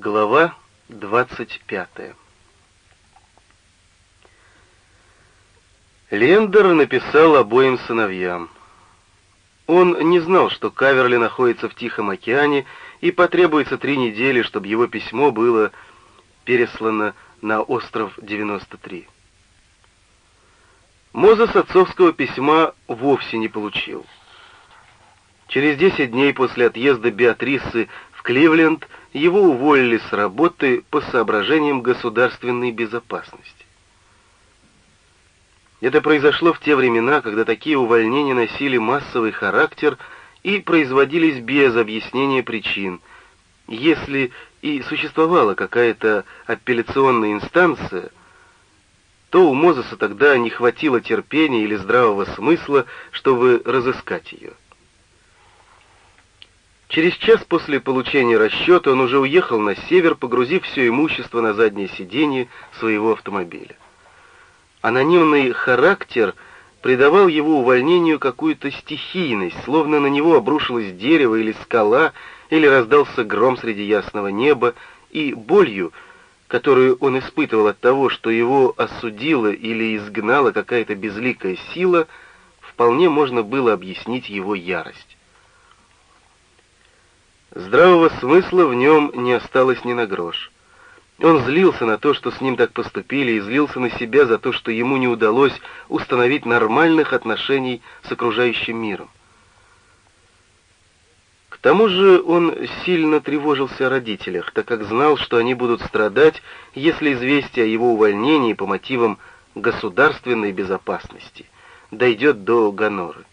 Глава 25 Лендер написал обоим сыновьям. Он не знал, что Каверли находится в Тихом океане, и потребуется три недели, чтобы его письмо было переслано на остров 93. Мозес отцовского письма вовсе не получил. Через 10 дней после отъезда Беатрисы в Кливленд его уволили с работы по соображениям государственной безопасности. Это произошло в те времена, когда такие увольнения носили массовый характер и производились без объяснения причин. Если и существовала какая-то апелляционная инстанция, то у Мозеса тогда не хватило терпения или здравого смысла, чтобы разыскать ее. Через час после получения расчета он уже уехал на север, погрузив все имущество на заднее сиденье своего автомобиля. Анонимный характер придавал его увольнению какую-то стихийность, словно на него обрушилось дерево или скала, или раздался гром среди ясного неба, и болью, которую он испытывал от того, что его осудила или изгнала какая-то безликая сила, вполне можно было объяснить его ярость. Здравого смысла в нем не осталось ни на грош. Он злился на то, что с ним так поступили, и злился на себя за то, что ему не удалось установить нормальных отношений с окружающим миром. К тому же он сильно тревожился о родителях, так как знал, что они будут страдать, если известие о его увольнении по мотивам государственной безопасности дойдет до Гоноры.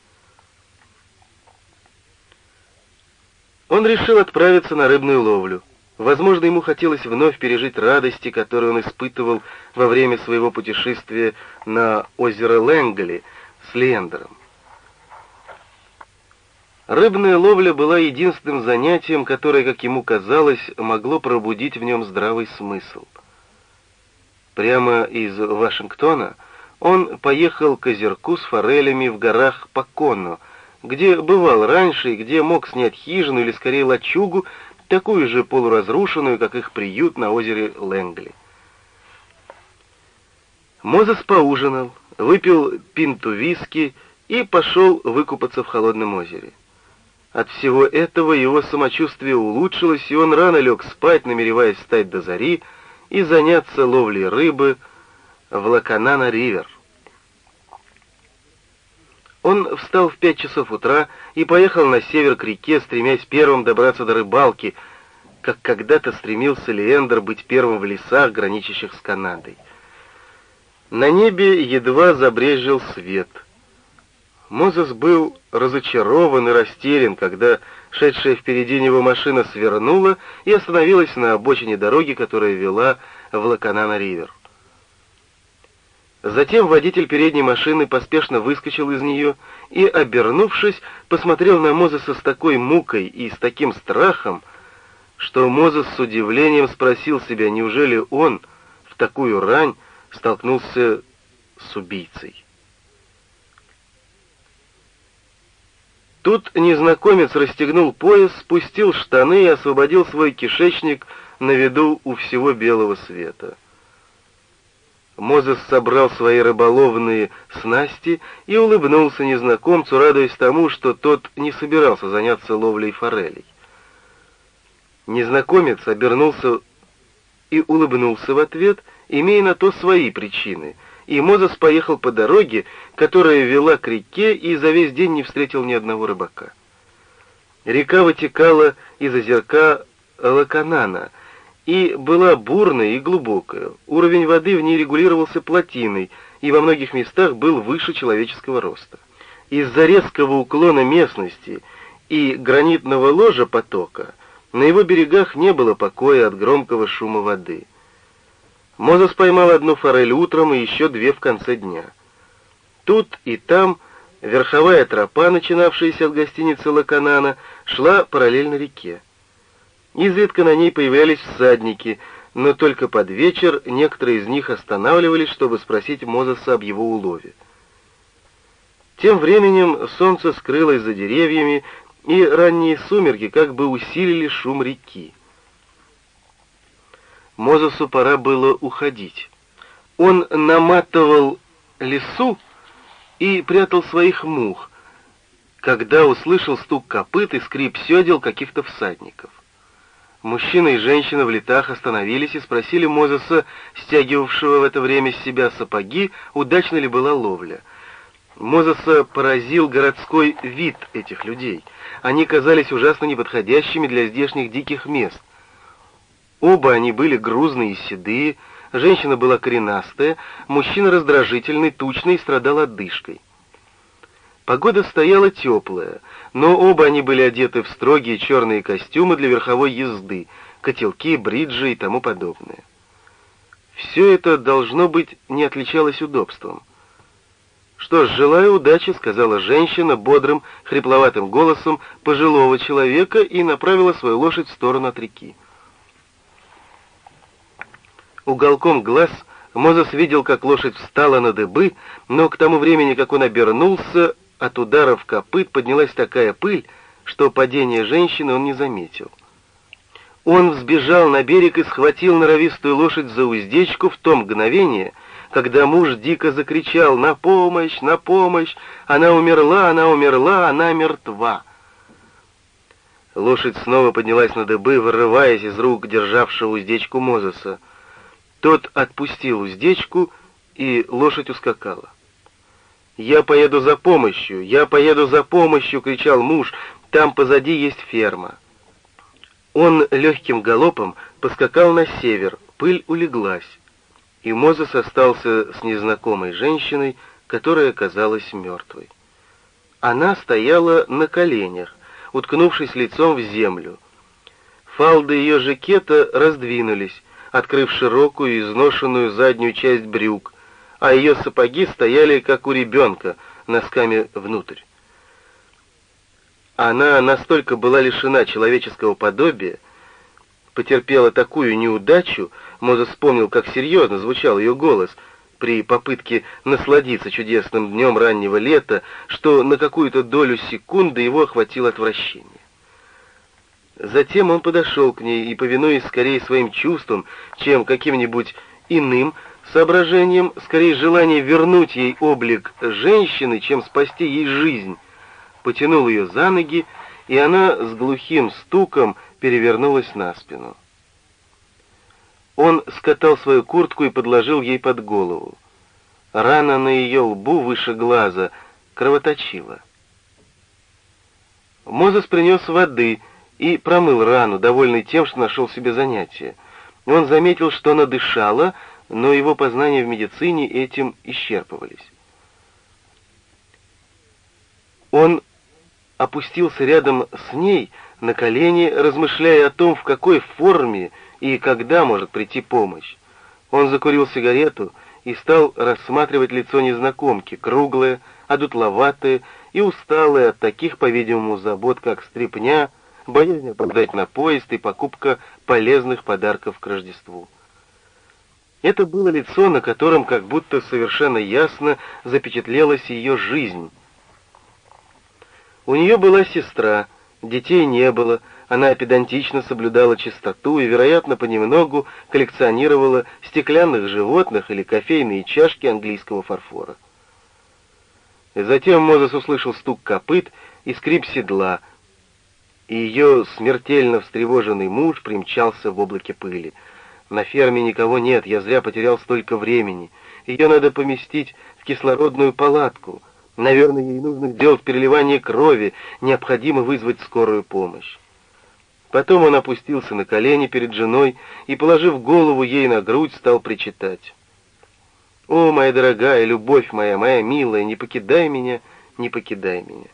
Он решил отправиться на рыбную ловлю. Возможно, ему хотелось вновь пережить радости, которые он испытывал во время своего путешествия на озеро Лэнгли с Лендером. Рыбная ловля была единственным занятием, которое, как ему казалось, могло пробудить в нем здравый смысл. Прямо из Вашингтона он поехал к озерку с форелями в горах Паконо, где бывал раньше и где мог снять хижину или скорее лачугу, такую же полуразрушенную, как их приют на озере Лэнгли. Мозес поужинал, выпил пинту виски и пошел выкупаться в холодном озере. От всего этого его самочувствие улучшилось, и он рано лег спать, намереваясь встать до зари и заняться ловлей рыбы в Лаканана-Ривер. Он встал в пять часов утра и поехал на север к реке, стремясь первым добраться до рыбалки, как когда-то стремился Леендер быть первым в лесах, граничащих с Канадой. На небе едва забрежил свет. Мозес был разочарован и растерян, когда шедшая впереди него машина свернула и остановилась на обочине дороги, которая вела в Лаканана-Ривер. Затем водитель передней машины поспешно выскочил из нее и, обернувшись, посмотрел на Мозеса с такой мукой и с таким страхом, что Мозес с удивлением спросил себя, неужели он в такую рань столкнулся с убийцей. Тут незнакомец расстегнул пояс, спустил штаны и освободил свой кишечник на виду у всего белого света. Мозес собрал свои рыболовные снасти и улыбнулся незнакомцу, радуясь тому, что тот не собирался заняться ловлей форелей. Незнакомец обернулся и улыбнулся в ответ, имея на то свои причины, и Мозес поехал по дороге, которая вела к реке, и за весь день не встретил ни одного рыбака. Река вытекала из озерка Лаканана — и была бурная и глубокая. Уровень воды в ней регулировался плотиной и во многих местах был выше человеческого роста. Из-за резкого уклона местности и гранитного ложа потока на его берегах не было покоя от громкого шума воды. Мозес поймал одну форель утром и еще две в конце дня. Тут и там верховая тропа, начинавшаяся от гостиницы Лаканана, шла параллельно реке. Изредка на ней появлялись всадники, но только под вечер некоторые из них останавливались, чтобы спросить Мозеса об его улове. Тем временем солнце скрылось за деревьями, и ранние сумерки как бы усилили шум реки. Мозесу пора было уходить. Он наматывал лесу и прятал своих мух, когда услышал стук копыт и скрип седел каких-то всадников. Мужчина и женщина в летах остановились и спросили Мозеса, стягивавшего в это время с себя сапоги, удачно ли была ловля. Мозеса поразил городской вид этих людей. Они казались ужасно неподходящими для здешних диких мест. Оба они были грузные и седые, женщина была коренастая, мужчина раздражительный, тучный и страдал отдышкой. Погода стояла теплая, но оба они были одеты в строгие черные костюмы для верховой езды, котелки, бриджи и тому подобное. Все это, должно быть, не отличалось удобством. «Что ж, желаю удачи», — сказала женщина бодрым, хрипловатым голосом пожилого человека и направила свою лошадь в сторону от реки. Уголком глаз Мозес видел, как лошадь встала на дыбы, но к тому времени, как он обернулся, от ударов копыт поднялась такая пыль, что падение женщины он не заметил. Он взбежал на берег и схватил норовистую лошадь за уздечку в то мгновение, когда муж дико закричал «На помощь! На помощь! Она умерла! Она умерла! Она мертва!» Лошадь снова поднялась на дыбы, вырываясь из рук державшего уздечку Мозеса. Тот отпустил уздечку, и лошадь ускакала. «Я поеду за помощью! Я поеду за помощью!» — кричал муж. «Там позади есть ферма». Он легким галопом поскакал на север, пыль улеглась, и Мозес остался с незнакомой женщиной, которая оказалась мертвой. Она стояла на коленях, уткнувшись лицом в землю. Фалды ее жакета раздвинулись, открыв широкую изношенную заднюю часть брюк, а ее сапоги стояли, как у ребенка, носками внутрь. Она настолько была лишена человеческого подобия, потерпела такую неудачу, Мозес вспомнил, как серьезно звучал ее голос при попытке насладиться чудесным днем раннего лета, что на какую-то долю секунды его охватило отвращение. Затем он подошел к ней и, повинуясь скорее своим чувствам, чем каким-нибудь иным, соображением, скорее желание вернуть ей облик женщины, чем спасти ей жизнь, потянул ее за ноги, и она с глухим стуком перевернулась на спину. Он скатал свою куртку и подложил ей под голову. Рана на ее лбу выше глаза кровоточила. Мозес принес воды и промыл рану, довольный тем, что нашел себе занятие. Он заметил, что она дышала, но его познания в медицине этим исчерпывались. Он опустился рядом с ней на колени, размышляя о том, в какой форме и когда может прийти помощь. Он закурил сигарету и стал рассматривать лицо незнакомки, круглое, одутловатое и усталое от таких, по-видимому, забот, как стрипня, боязнь опоздать на поезд и покупка полезных подарков к Рождеству. Это было лицо, на котором как будто совершенно ясно запечатлелась ее жизнь. У нее была сестра, детей не было, она педантично соблюдала чистоту и, вероятно, понемногу коллекционировала стеклянных животных или кофейные чашки английского фарфора. Затем Мозес услышал стук копыт и скрип седла, и ее смертельно встревоженный муж примчался в облаке пыли — на ферме никого нет, я зря потерял столько времени. Ее надо поместить в кислородную палатку. Наверное, ей нужно сделать переливание крови, необходимо вызвать скорую помощь. Потом он опустился на колени перед женой и, положив голову ей на грудь, стал причитать. «О, моя дорогая, любовь моя, моя милая, не покидай меня, не покидай меня».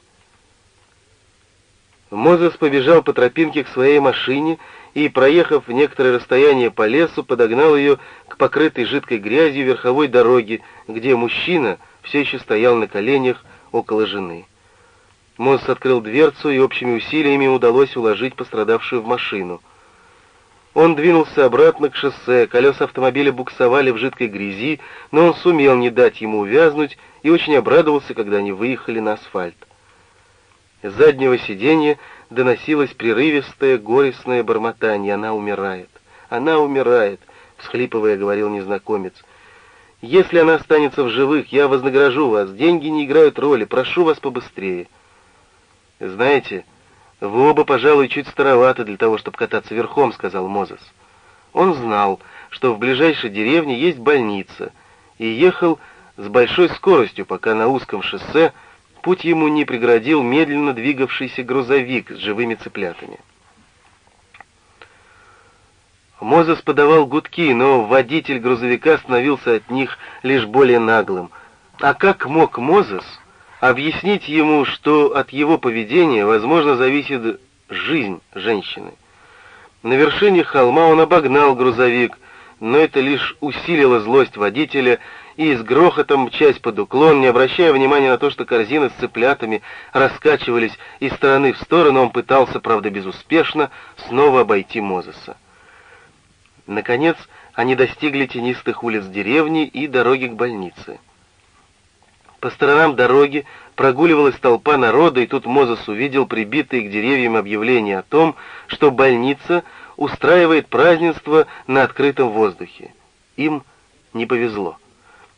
Мозес побежал по тропинке к своей машине и, проехав некоторое расстояние по лесу, подогнал ее к покрытой жидкой грязью верховой дороге, где мужчина все еще стоял на коленях около жены. Мозес открыл дверцу, и общими усилиями удалось уложить пострадавшую в машину. Он двинулся обратно к шоссе, колеса автомобиля буксовали в жидкой грязи, но он сумел не дать ему увязнуть и очень обрадовался, когда они выехали на асфальт. С заднего сиденья доносилось прерывистое, горестное бормотание. Она умирает. Она умирает. всхлипывая, говорил незнакомец. «Если она останется в живых, я вознагражу вас. Деньги не играют роли. Прошу вас побыстрее». «Знаете, вы оба, пожалуй, чуть староваты для того, чтобы кататься верхом», — сказал Мозес. Он знал, что в ближайшей деревне есть больница, и ехал с большой скоростью, пока на узком шоссе путь ему не преградил медленно двигавшийся грузовик с живыми цыплятами. Мозес подавал гудки, но водитель грузовика становился от них лишь более наглым. А как мог Мозес объяснить ему, что от его поведения, возможно, зависит жизнь женщины? На вершине холма он обогнал грузовик, но это лишь усилило злость водителя, и с грохотом, мчась под уклон, не обращая внимания на то, что корзины с цыплятами раскачивались из стороны в сторону, он пытался, правда безуспешно, снова обойти Мозеса. Наконец, они достигли тенистых улиц деревни и дороги к больнице. По сторонам дороги прогуливалась толпа народа, и тут Мозес увидел прибитые к деревьям объявление о том, что больница устраивает празднество на открытом воздухе. Им не повезло.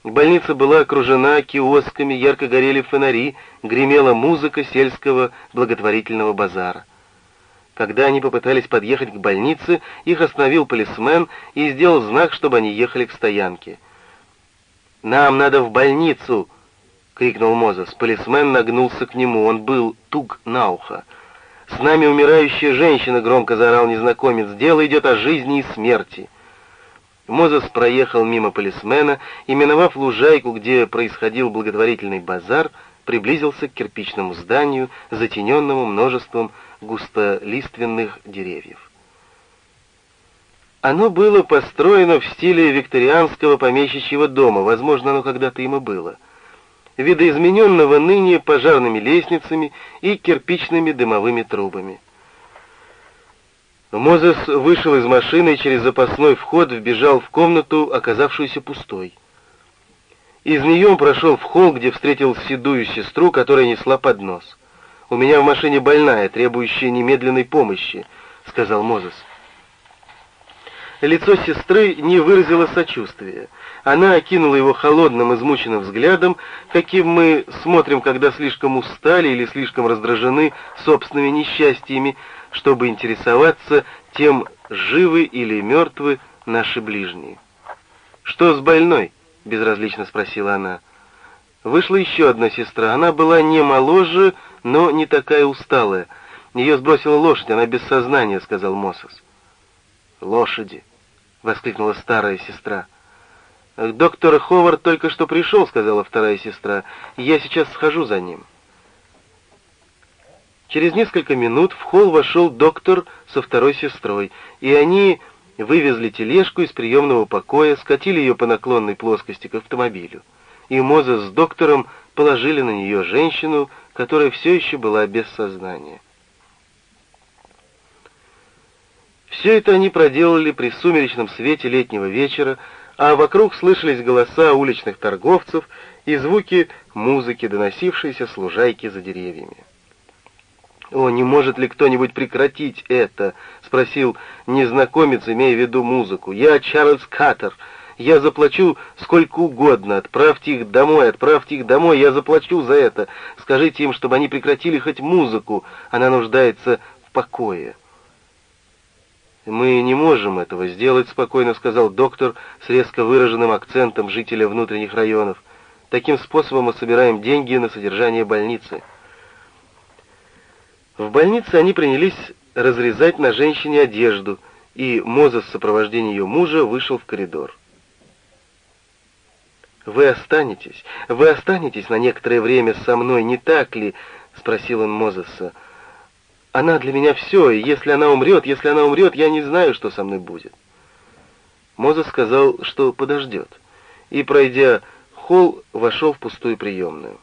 Больница была окружена киосками, ярко горели фонари, гремела музыка сельского благотворительного базара. Когда они попытались подъехать к больнице, их остановил полисмен и сделал знак, чтобы они ехали к стоянке. «Нам надо в больницу!» — крикнул Мозес. Полисмен нагнулся к нему, он был туг на ухо. «С нами умирающая женщина!» — громко заорал незнакомец. «Дело идет о жизни и смерти!» Мозес проехал мимо полисмена и, миновав лужайку, где происходил благотворительный базар, приблизился к кирпичному зданию, затененному множеством густолиственных деревьев. Оно было построено в стиле викторианского помещичьего дома, возможно, оно когда-то им и было, видоизмененного ныне пожарными лестницами и кирпичными дымовыми трубами. Мозес вышел из машины и через запасной вход вбежал в комнату, оказавшуюся пустой. Из нее он прошел в холл, где встретил седую сестру, которая несла поднос. «У меня в машине больная, требующая немедленной помощи», — сказал Мозес. Лицо сестры не выразило сочувствия. Она окинула его холодным, измученным взглядом, каким мы смотрим, когда слишком устали или слишком раздражены собственными несчастьями, чтобы интересоваться тем, живы или мертвы наши ближние. «Что с больной?» — безразлично спросила она. Вышла еще одна сестра. Она была не моложе, но не такая усталая. Ее сбросила лошадь, она без сознания, — сказал Мосос. «Лошади!» — воскликнула старая сестра. «Доктор Ховард только что пришел», — сказала вторая сестра. «Я сейчас схожу за ним». Через несколько минут в холл вошел доктор со второй сестрой, и они вывезли тележку из приемного покоя, скатили ее по наклонной плоскости к автомобилю. И Мозес с доктором положили на нее женщину, которая все еще была без сознания. Все это они проделали при сумеречном свете летнего вечера, а вокруг слышались голоса уличных торговцев и звуки музыки, доносившиеся с лужайки за деревьями. «О, не может ли кто-нибудь прекратить это?» — спросил незнакомец, имея в виду музыку. «Я Чарльз Каттер. Я заплачу сколько угодно. Отправьте их домой, отправьте их домой. Я заплачу за это. Скажите им, чтобы они прекратили хоть музыку. Она нуждается в покое». «Мы не можем этого сделать», — спокойно сказал доктор с резко выраженным акцентом жителя внутренних районов. «Таким способом мы собираем деньги на содержание больницы». В больнице они принялись разрезать на женщине одежду, и Мозес в сопровождении ее мужа вышел в коридор. «Вы останетесь, вы останетесь на некоторое время со мной, не так ли?» — спросил он Мозеса. Она для меня все, и если она умрет, если она умрет, я не знаю, что со мной будет. Мозес сказал, что подождет, и, пройдя холл, вошел в пустую приемную.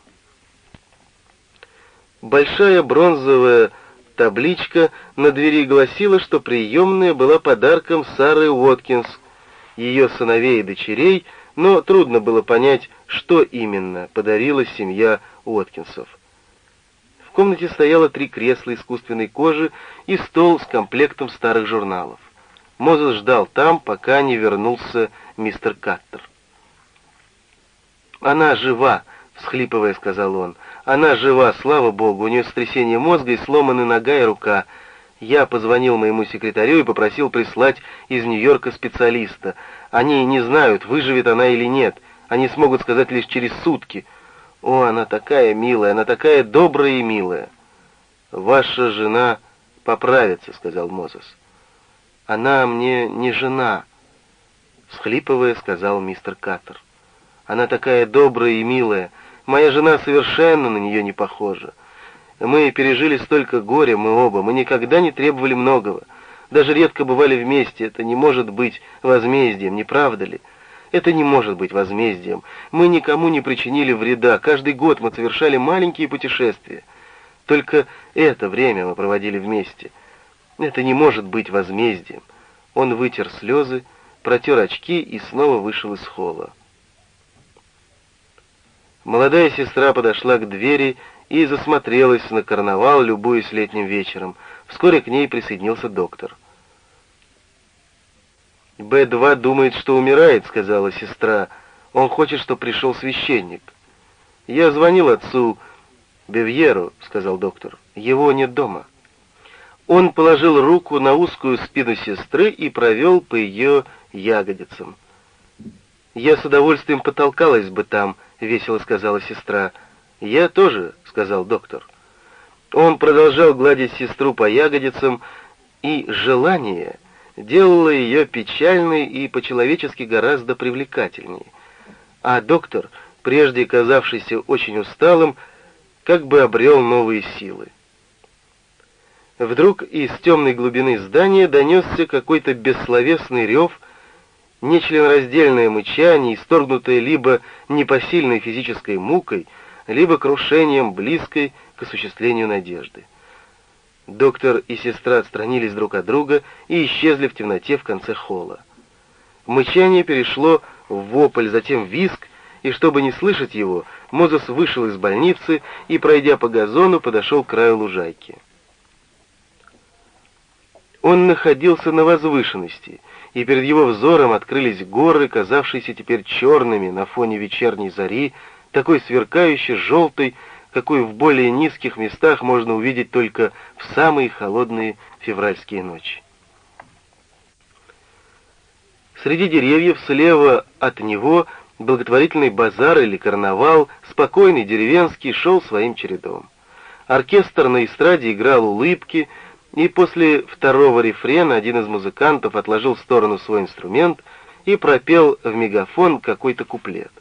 Большая бронзовая табличка на двери гласила, что приемная была подарком Сары Уоткинс, ее сыновей и дочерей, но трудно было понять, что именно подарила семья Уоткинсов. В комнате стояло три кресла искусственной кожи и стол с комплектом старых журналов. Мозес ждал там, пока не вернулся мистер Каттер. «Она жива!» — всхлипывая, сказал он. «Она жива, слава богу, у нее сотрясение мозга и сломаны нога и рука. Я позвонил моему секретарю и попросил прислать из Нью-Йорка специалиста. Они не знают, выживет она или нет. Они смогут сказать лишь через сутки. О, она такая милая, она такая добрая и милая. Ваша жена поправится, сказал Мозес. Она мне не жена, всхлипывая, сказал мистер Каттер. Она такая добрая и милая. Моя жена совершенно на нее не похожа. Мы пережили столько горя, мы оба, мы никогда не требовали многого. Даже редко бывали вместе, это не может быть возмездием, не правда ли? Это не может быть возмездием. Мы никому не причинили вреда, каждый год мы совершали маленькие путешествия. Только это время мы проводили вместе. Это не может быть возмездием. Он вытер слезы, протер очки и снова вышел из холла. Молодая сестра подошла к двери и засмотрелась на карнавал, любуясь летним вечером. Вскоре к ней присоединился доктор. «Б-2 думает, что умирает», — сказала сестра. «Он хочет, чтобы пришел священник». «Я звонил отцу Бевьеру», — сказал доктор. «Его нет дома». Он положил руку на узкую спину сестры и провел по ее ягодицам. «Я с удовольствием потолкалась бы там», — весело сказала сестра. «Я тоже», — сказал доктор. Он продолжал гладить сестру по ягодицам, и желание делало ее печальной и по-человечески гораздо привлекательнее. А доктор, прежде казавшийся очень усталым, как бы обрел новые силы. Вдруг из темной глубины здания донесся какой-то бессловесный рев, нечленораздельное мычание, исторгнутое либо непосильной физической мукой, либо крушением близкой к осуществлению надежды. Доктор и сестра отстранились друг от друга и исчезли в темноте в конце холла. Мычание перешло в вопль, затем в виск, и чтобы не слышать его, Мозес вышел из больницы и, пройдя по газону, подошел к краю лужайки. Он находился на возвышенности, и перед его взором открылись горы, казавшиеся теперь черными на фоне вечерней зари, такой сверкающей желтой, какой в более низких местах можно увидеть только в самые холодные февральские ночи. Среди деревьев слева от него благотворительный базар или карнавал, спокойный деревенский, шел своим чередом. Оркестр на эстраде играл улыбки, и после второго рефрена один из музыкантов отложил в сторону свой инструмент и пропел в мегафон какой-то куплет.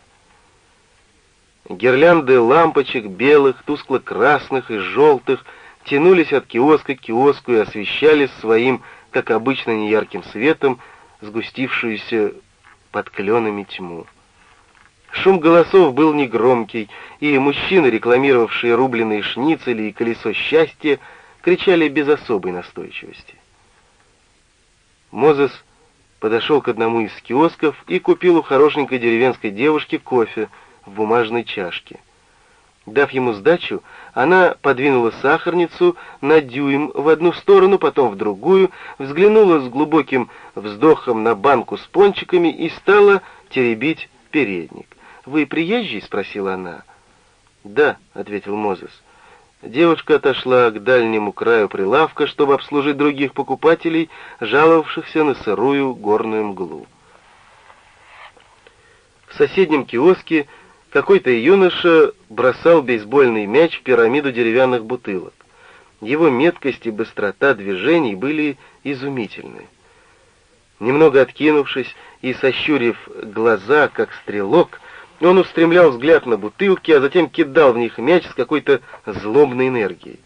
Гирлянды лампочек белых, тускло-красных и желтых тянулись от киоска к киоску и освещали своим, как обычно, неярким светом сгустившуюся под кленами тьму. Шум голосов был негромкий, и мужчины, рекламировавшие рубленые шницели и колесо счастья, кричали без особой настойчивости. Мозес подошел к одному из киосков и купил у хорошенькой деревенской девушки кофе в бумажной чашке. Дав ему сдачу, она подвинула сахарницу на дюйм в одну сторону, потом в другую, взглянула с глубоким вздохом на банку с пончиками и стала теребить передник. «Вы приезжий?» — спросила она. «Да», — ответил Мозес. Девушка отошла к дальнему краю прилавка, чтобы обслужить других покупателей, жаловавшихся на сырую горную мглу. В соседнем киоске какой-то юноша бросал бейсбольный мяч в пирамиду деревянных бутылок. Его меткость и быстрота движений были изумительны. Немного откинувшись и сощурив глаза, как стрелок, он устремлял взгляд на бутылки, а затем кидал в них мяч с какой-то злобной энергией.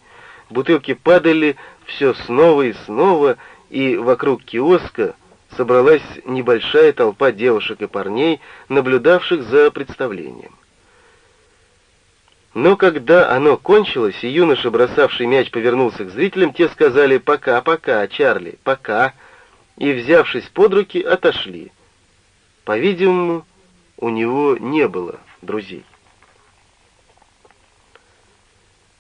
Бутылки падали все снова и снова, и вокруг киоска собралась небольшая толпа девушек и парней, наблюдавших за представлением. Но когда оно кончилось, и юноша, бросавший мяч, повернулся к зрителям, те сказали «пока-пока, Чарли, пока», и, взявшись под руки, отошли. По-видимому, у него не было друзей.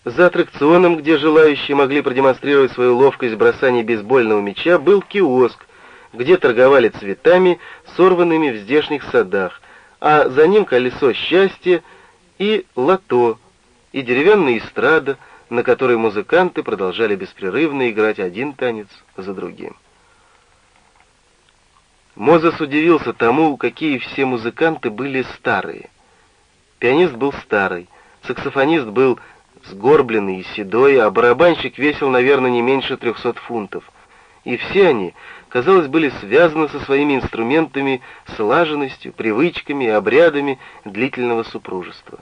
За аттракционом, где желающие могли продемонстрировать свою ловкость в бросании бейсбольного мяча, был киоск, где торговали цветами, сорванными в здешних садах, а за ним колесо счастья и лото, и деревянная эстрада, на которой музыканты продолжали беспрерывно играть один танец за другим. Мозес удивился тому, какие все музыканты были старые. Пианист был старый, саксофонист был сгорбленный и седой, а барабанщик весил, наверное, не меньше трехсот фунтов. И все они, казалось, были связаны со своими инструментами слаженностью, привычками и обрядами длительного супружества.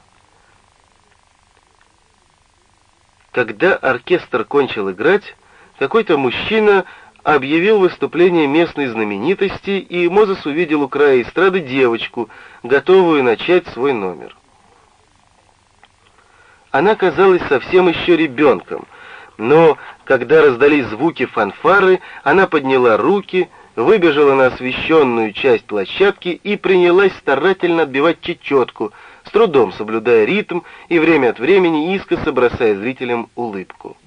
Когда оркестр кончил играть, какой-то мужчина объявил выступление местной знаменитости, и Мозес увидел у края эстрады девочку, готовую начать свой номер. Она казалась совсем еще ребенком, но когда раздались звуки фанфары, она подняла руки, выбежала на освещенную часть площадки и принялась старательно отбивать чечетку, с трудом соблюдая ритм и время от времени искоса бросая зрителям улыбку.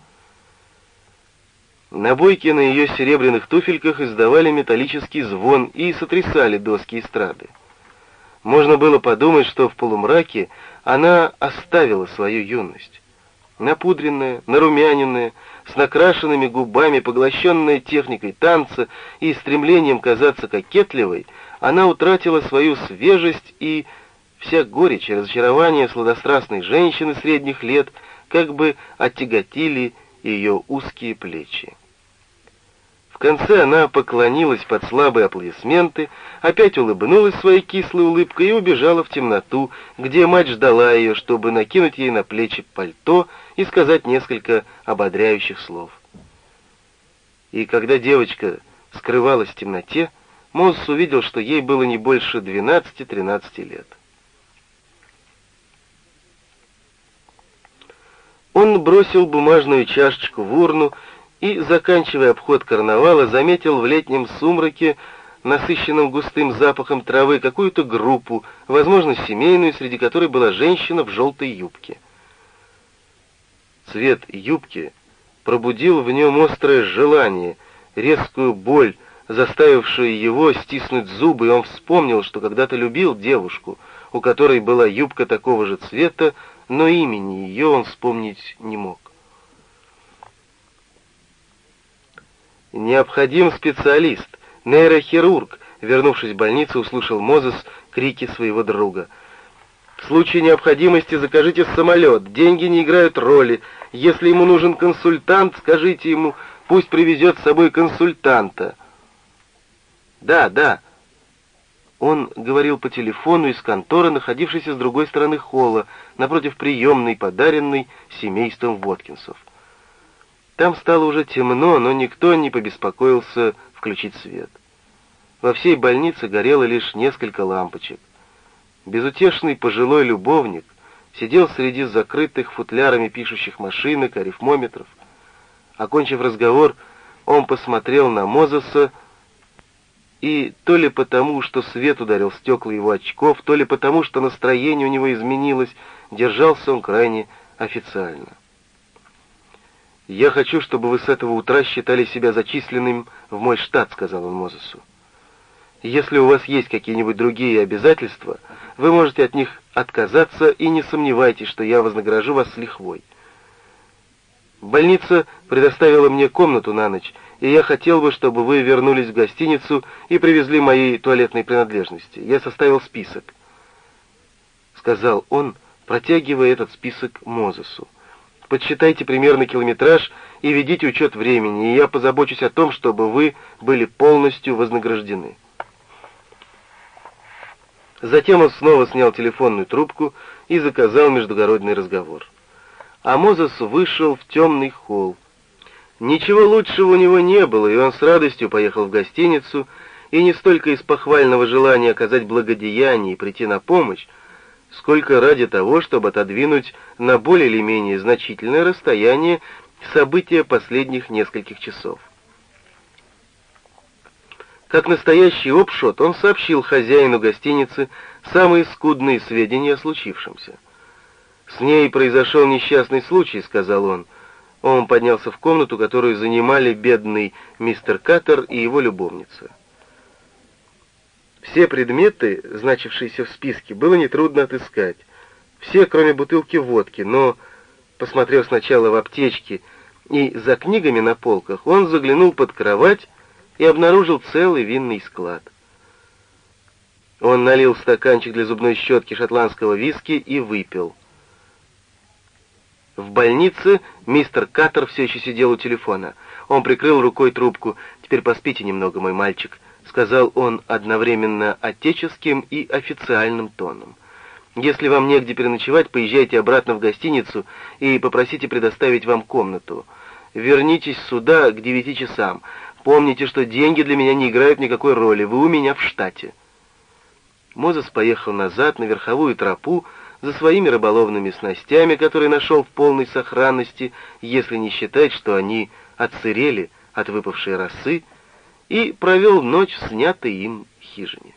Набойки на ее серебряных туфельках издавали металлический звон и сотрясали доски эстрады. Можно было подумать, что в полумраке она оставила свою юность. Напудренная, нарумяненная, с накрашенными губами, поглощенная техникой танца и стремлением казаться кокетливой, она утратила свою свежесть и вся горечь и разочарование сладострастной женщины средних лет как бы оттяготили ее узкие плечи. В конце она поклонилась под слабые аплодисменты, опять улыбнулась своей кислой улыбкой и убежала в темноту, где мать ждала ее, чтобы накинуть ей на плечи пальто и сказать несколько ободряющих слов. И когда девочка скрывалась в темноте, Мозес увидел, что ей было не больше 12-13 лет. Он бросил бумажную чашечку в урну и, заканчивая обход карнавала, заметил в летнем сумраке, насыщенном густым запахом травы, какую-то группу, возможно, семейную, среди которой была женщина в желтой юбке. Цвет юбки пробудил в нем острое желание, резкую боль, заставившую его стиснуть зубы, и он вспомнил, что когда-то любил девушку, у которой была юбка такого же цвета, но имени ее он вспомнить не мог. «Необходим специалист, нейрохирург», вернувшись в больницу, услышал Мозес крики своего друга. «В случае необходимости закажите самолет, деньги не играют роли. Если ему нужен консультант, скажите ему, пусть привезет с собой консультанта». «Да, да». Он говорил по телефону из конторы, находившейся с другой стороны холла, напротив приемной, подаренной семейством Воткинсов. Там стало уже темно, но никто не побеспокоился включить свет. Во всей больнице горело лишь несколько лампочек. Безутешный пожилой любовник сидел среди закрытых футлярами пишущих машинок, арифмометров. Окончив разговор, он посмотрел на Мозеса, и то ли потому, что свет ударил стекла его очков, то ли потому, что настроение у него изменилось, держался он крайне официально. «Я хочу, чтобы вы с этого утра считали себя зачисленным в мой штат», — сказал он Мозесу. «Если у вас есть какие-нибудь другие обязательства, вы можете от них отказаться и не сомневайтесь, что я вознагражу вас с лихвой. Больница предоставила мне комнату на ночь, и я хотел бы, чтобы вы вернулись в гостиницу и привезли мои туалетные принадлежности. Я составил список», — сказал он, протягивая этот список Мозесу. Подсчитайте примерно километраж и ведите учет времени, и я позабочусь о том, чтобы вы были полностью вознаграждены. Затем он снова снял телефонную трубку и заказал междугородный разговор. А Мозес вышел в темный холл. Ничего лучшего у него не было, и он с радостью поехал в гостиницу, и не столько из похвального желания оказать благодеяние и прийти на помощь, сколько ради того, чтобы отодвинуть на более или менее значительное расстояние события последних нескольких часов. Как настоящий обшот, он сообщил хозяину гостиницы самые скудные сведения о случившемся. «С ней произошел несчастный случай», — сказал он. Он поднялся в комнату, которую занимали бедный мистер Каттер и его любовница. Все предметы, значившиеся в списке, было нетрудно отыскать. Все, кроме бутылки водки, но, посмотрев сначала в аптечке и за книгами на полках, он заглянул под кровать и обнаружил целый винный склад. Он налил стаканчик для зубной щетки шотландского виски и выпил. В больнице мистер Каттер все еще сидел у телефона. Он прикрыл рукой трубку. «Теперь поспите немного, мой мальчик», — сказал он одновременно отеческим и официальным тоном. «Если вам негде переночевать, поезжайте обратно в гостиницу и попросите предоставить вам комнату. Вернитесь сюда к девяти часам. Помните, что деньги для меня не играют никакой роли. Вы у меня в штате». Мозес поехал назад на верховую тропу, за своими рыболовными снастями, которые нашел в полной сохранности, если не считать, что они отсырели от выпавшей росы, и провел ночь в снятой им хижине.